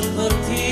seperti